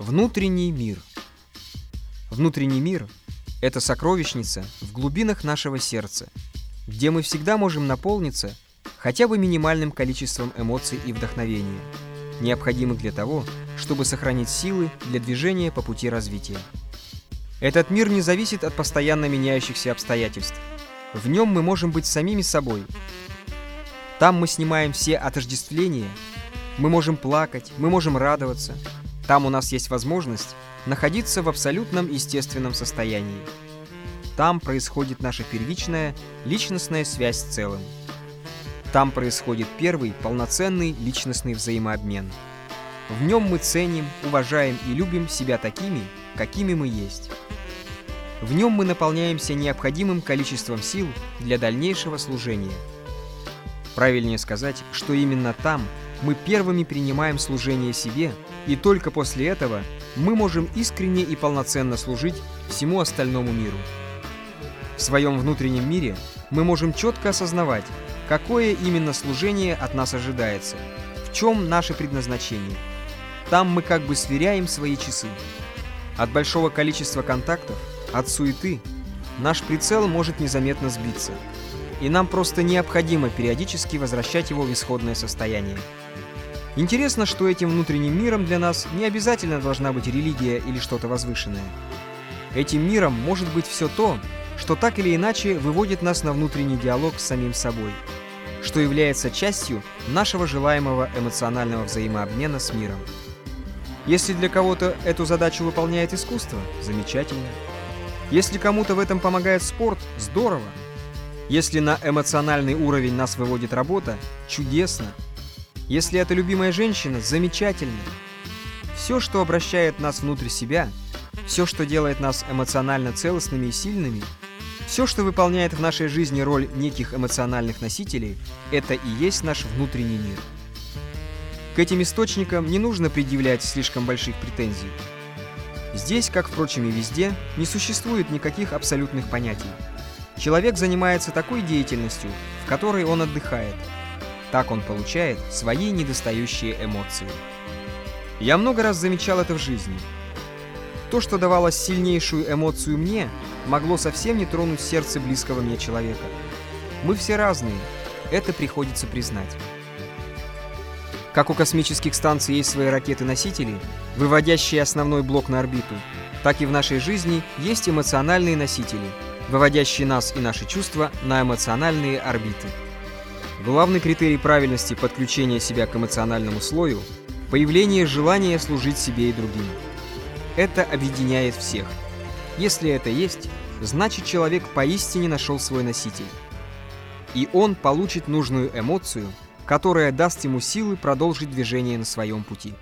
Внутренний мир. Внутренний мир – это сокровищница в глубинах нашего сердца, где мы всегда можем наполниться хотя бы минимальным количеством эмоций и вдохновения, необходимых для того, чтобы сохранить силы для движения по пути развития. Этот мир не зависит от постоянно меняющихся обстоятельств. В нем мы можем быть самими собой. Там мы снимаем все отождествления, мы можем плакать, мы можем радоваться – там у нас есть возможность находиться в абсолютном естественном состоянии. Там происходит наша первичная личностная связь с целым. Там происходит первый полноценный личностный взаимообмен. В нем мы ценим, уважаем и любим себя такими, какими мы есть. В нем мы наполняемся необходимым количеством сил для дальнейшего служения. Правильнее сказать, что именно там мы первыми принимаем служение себе – и только после этого мы можем искренне и полноценно служить всему остальному миру. В своем внутреннем мире мы можем четко осознавать, какое именно служение от нас ожидается, в чем наше предназначение. Там мы как бы сверяем свои часы. От большого количества контактов, от суеты, наш прицел может незаметно сбиться. И нам просто необходимо периодически возвращать его в исходное состояние. Интересно, что этим внутренним миром для нас не обязательно должна быть религия или что-то возвышенное. Этим миром может быть все то, что так или иначе выводит нас на внутренний диалог с самим собой, что является частью нашего желаемого эмоционального взаимообмена с миром. Если для кого-то эту задачу выполняет искусство, замечательно. Если кому-то в этом помогает спорт, здорово. Если на эмоциональный уровень нас выводит работа, чудесно. Если это любимая женщина, замечательно. Все, что обращает нас внутрь себя, все, что делает нас эмоционально целостными и сильными, все, что выполняет в нашей жизни роль неких эмоциональных носителей, это и есть наш внутренний мир. К этим источникам не нужно предъявлять слишком больших претензий. Здесь, как, впрочем, и везде, не существует никаких абсолютных понятий. Человек занимается такой деятельностью, в которой он отдыхает – так он получает свои недостающие эмоции. Я много раз замечал это в жизни. То, что давало сильнейшую эмоцию мне, могло совсем не тронуть сердце близкого мне человека. Мы все разные, это приходится признать. Как у космических станций есть свои ракеты-носители, выводящие основной блок на орбиту, так и в нашей жизни есть эмоциональные носители, выводящие нас и наши чувства на эмоциональные орбиты. Главный критерий правильности подключения себя к эмоциональному слою – появление желания служить себе и другим. Это объединяет всех. Если это есть, значит человек поистине нашел свой носитель. И он получит нужную эмоцию, которая даст ему силы продолжить движение на своем пути.